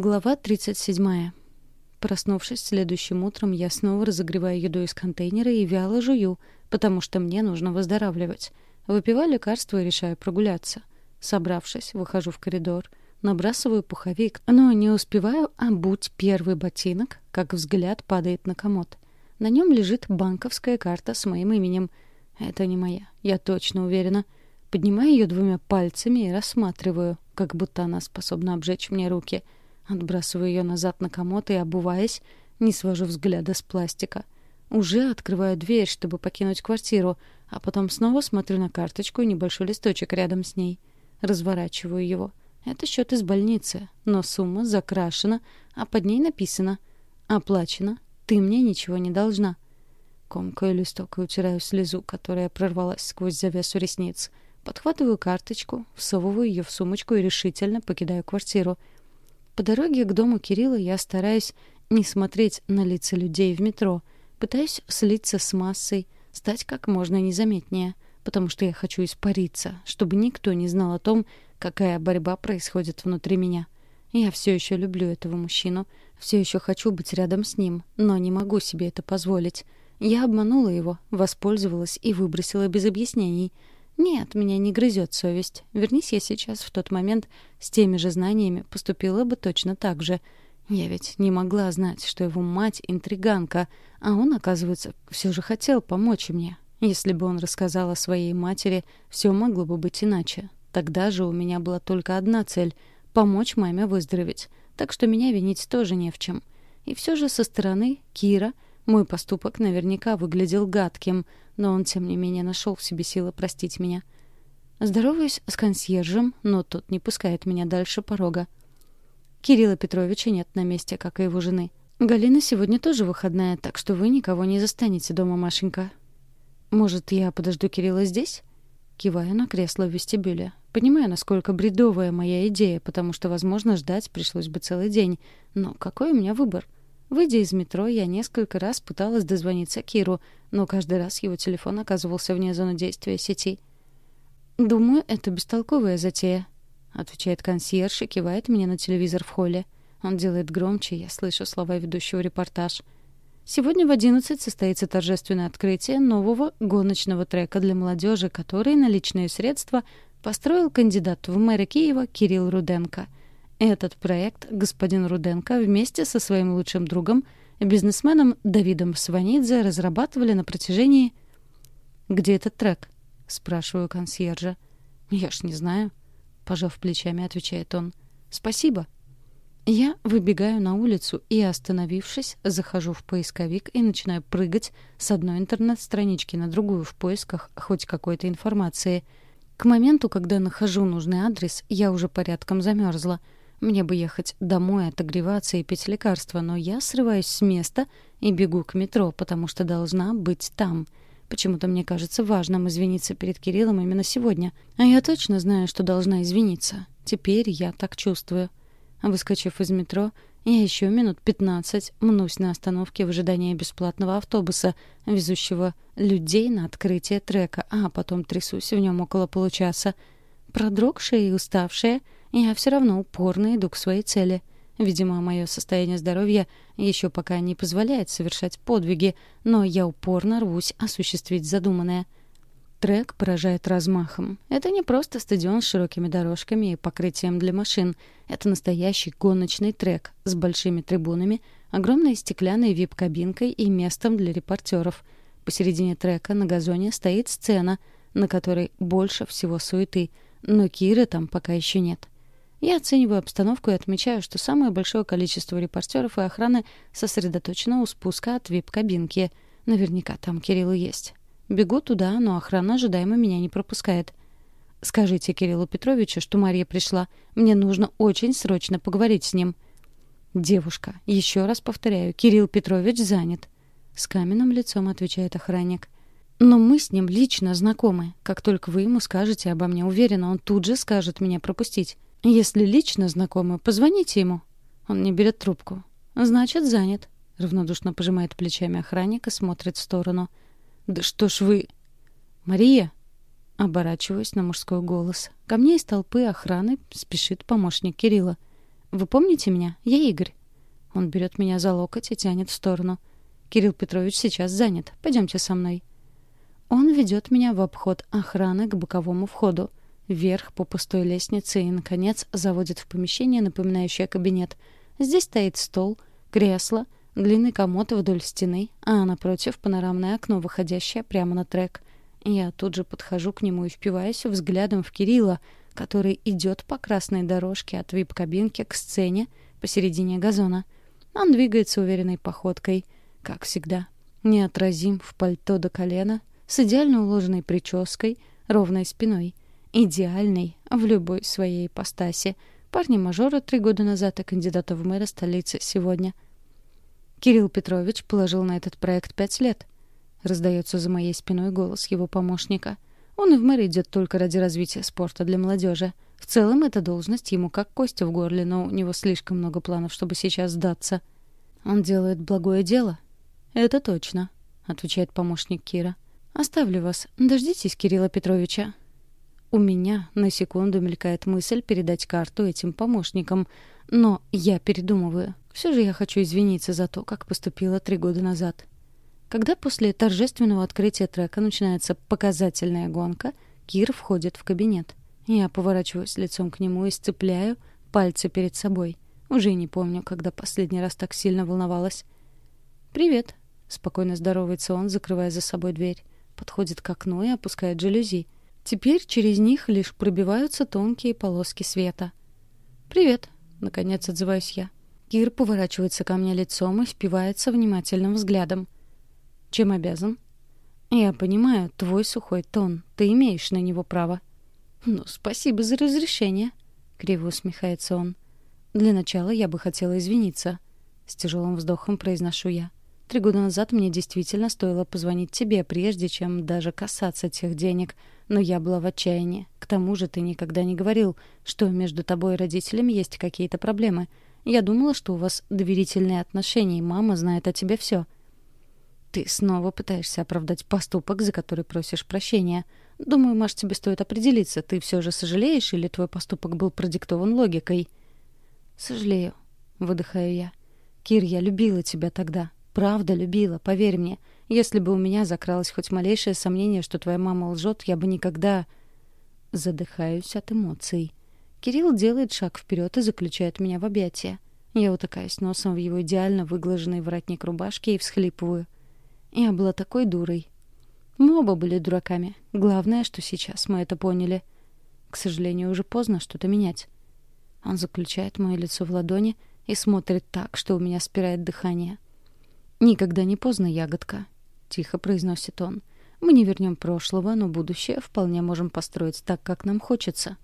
Глава 37. Проснувшись следующим утром, я снова разогреваю еду из контейнера и вяло жую, потому что мне нужно выздоравливать. Выпиваю лекарство и решаю прогуляться. Собравшись, выхожу в коридор, набрасываю пуховик, но не успеваю обуть первый ботинок, как взгляд падает на комод. На нем лежит банковская карта с моим именем. Это не моя, я точно уверена. Поднимаю ее двумя пальцами и рассматриваю, как будто она способна обжечь мне руки — Отбрасываю ее назад на комод и, обуваясь, не свожу взгляда с пластика. Уже открываю дверь, чтобы покинуть квартиру, а потом снова смотрю на карточку и небольшой листочек рядом с ней. Разворачиваю его. Это счет из больницы, но сумма закрашена, а под ней написано «Оплачено. Ты мне ничего не должна». Комкаю листок и утираю слезу, которая прорвалась сквозь завесу ресниц. Подхватываю карточку, всовываю ее в сумочку и решительно покидаю квартиру — по дороге к дому Кирилла я стараюсь не смотреть на лица людей в метро, пытаюсь слиться с массой, стать как можно незаметнее, потому что я хочу испариться, чтобы никто не знал о том, какая борьба происходит внутри меня. Я все еще люблю этого мужчину, все еще хочу быть рядом с ним, но не могу себе это позволить. Я обманула его, воспользовалась и выбросила без объяснений — нет, меня не грызет совесть. Вернись я сейчас в тот момент с теми же знаниями, поступила бы точно так же. Я ведь не могла знать, что его мать — интриганка, а он, оказывается, все же хотел помочь мне. Если бы он рассказал о своей матери, все могло бы быть иначе. Тогда же у меня была только одна цель — помочь маме выздороветь. Так что меня винить тоже не в чем. И все же со стороны Кира мой поступок наверняка выглядел гадким — но он, тем не менее, нашел в себе силы простить меня. Здороваюсь с консьержем, но тот не пускает меня дальше порога. Кирилла Петровича нет на месте, как и его жены. Галина сегодня тоже выходная, так что вы никого не застанете дома, Машенька. Может, я подожду Кирилла здесь? Киваю на кресло в вестибюле. Понимаю, насколько бредовая моя идея, потому что, возможно, ждать пришлось бы целый день. Но какой у меня выбор? — Выйдя из метро, я несколько раз пыталась дозвониться Киру, но каждый раз его телефон оказывался вне зоны действия сети. «Думаю, это бестолковая затея», — отвечает консьерж и кивает мне на телевизор в холле. Он делает громче, я слышу слова ведущего репортаж. Сегодня в 11 состоится торжественное открытие нового гоночного трека для молодежи, который на личные средства построил кандидат в мэры Киева Кирилл Руденко — этот проект господин Руденко вместе со своим лучшим другом, бизнесменом Давидом Сванидзе, разрабатывали на протяжении... «Где этот трек?» — спрашиваю консьержа. «Я ж не знаю», — пожав плечами, отвечает он. «Спасибо». Я выбегаю на улицу и, остановившись, захожу в поисковик и начинаю прыгать с одной интернет-странички на другую в поисках хоть какой-то информации. К моменту, когда нахожу нужный адрес, я уже порядком замерзла — мне бы ехать домой, отогреваться и пить лекарства, но я срываюсь с места и бегу к метро, потому что должна быть там. Почему-то мне кажется важным извиниться перед Кириллом именно сегодня. А я точно знаю, что должна извиниться. Теперь я так чувствую. Выскочив из метро, я еще минут пятнадцать мнусь на остановке в ожидании бесплатного автобуса, везущего людей на открытие трека, а потом трясусь в нем около получаса. Продрогшая и уставшая — я все равно упорно иду к своей цели. Видимо, мое состояние здоровья еще пока не позволяет совершать подвиги, но я упорно рвусь осуществить задуманное. Трек поражает размахом. Это не просто стадион с широкими дорожками и покрытием для машин. Это настоящий гоночный трек с большими трибунами, огромной стеклянной вип-кабинкой и местом для репортеров. Посередине трека на газоне стоит сцена, на которой больше всего суеты, но Киры там пока еще нет. Я оцениваю обстановку и отмечаю, что самое большое количество репортеров и охраны сосредоточено у спуска от вип-кабинки. Наверняка там Кирилл есть. Бегу туда, но охрана ожидаемо меня не пропускает. «Скажите Кириллу Петровичу, что Мария пришла. Мне нужно очень срочно поговорить с ним». «Девушка, еще раз повторяю, Кирилл Петрович занят». С каменным лицом отвечает охранник. «Но мы с ним лично знакомы. Как только вы ему скажете обо мне, уверена, он тут же скажет меня пропустить». Если лично знакомы, позвоните ему. Он не берет трубку. Значит, занят. Равнодушно пожимает плечами охранник и смотрит в сторону. Да что ж вы... Мария! Оборачиваюсь на мужской голос. Ко мне из толпы охраны спешит помощник Кирилла. Вы помните меня? Я Игорь». Он берет меня за локоть и тянет в сторону. «Кирилл Петрович сейчас занят. Пойдемте со мной». Он ведет меня в обход охраны к боковому входу, вверх по пустой лестнице и, наконец, заводит в помещение, напоминающее кабинет. Здесь стоит стол, кресло, длинный комод вдоль стены, а напротив панорамное окно, выходящее прямо на трек. Я тут же подхожу к нему и впиваюсь взглядом в Кирилла, который идет по красной дорожке от вип-кабинки к сцене посередине газона. Он двигается уверенной походкой, как всегда. Неотразим в пальто до колена, с идеально уложенной прической, ровной спиной. Идеальный в любой своей ипостаси. Парни-мажора три года назад и кандидата в мэра столицы сегодня. Кирилл Петрович положил на этот проект пять лет. Раздается за моей спиной голос его помощника. Он и в мэр идет только ради развития спорта для молодежи. В целом, эта должность ему как кость в горле, но у него слишком много планов, чтобы сейчас сдаться. Он делает благое дело. «Это точно», — отвечает помощник Кира. «Оставлю вас. Дождитесь Кирилла Петровича». У меня на секунду мелькает мысль передать карту этим помощникам, но я передумываю. Все же я хочу извиниться за то, как поступила три года назад. Когда после торжественного открытия трека начинается показательная гонка, Кир входит в кабинет. Я поворачиваюсь лицом к нему и сцепляю пальцы перед собой. Уже не помню, когда последний раз так сильно волновалась. «Привет», — спокойно здоровается он, закрывая за собой дверь подходит к окну и опускает жалюзи. Теперь через них лишь пробиваются тонкие полоски света. «Привет», — наконец отзываюсь я. Кир поворачивается ко мне лицом и впивается внимательным взглядом. «Чем обязан?» «Я понимаю, твой сухой тон. Ты имеешь на него право». «Ну, спасибо за разрешение», — криво усмехается он. «Для начала я бы хотела извиниться». С тяжелым вздохом произношу я. Три года назад мне действительно стоило позвонить тебе, прежде чем даже касаться тех денег. Но я была в отчаянии. К тому же ты никогда не говорил, что между тобой и родителями есть какие-то проблемы. Я думала, что у вас доверительные отношения, и мама знает о тебе все. Ты снова пытаешься оправдать поступок, за который просишь прощения. Думаю, Маш, тебе стоит определиться, ты все же сожалеешь или твой поступок был продиктован логикой? Сожалею, выдыхаю я. Кир, я любила тебя тогда. Правда любила, поверь мне. Если бы у меня закралось хоть малейшее сомнение, что твоя мама лжет, я бы никогда... Задыхаюсь от эмоций. Кирилл делает шаг вперед и заключает меня в объятия. Я утыкаюсь носом в его идеально выглаженный воротник рубашки и всхлипываю. Я была такой дурой. Мы оба были дураками. Главное, что сейчас мы это поняли. К сожалению, уже поздно что-то менять. Он заключает мое лицо в ладони и смотрит так, что у меня спирает дыхание. «Никогда не поздно, ягодка», — тихо произносит он. «Мы не вернем прошлого, но будущее вполне можем построить так, как нам хочется».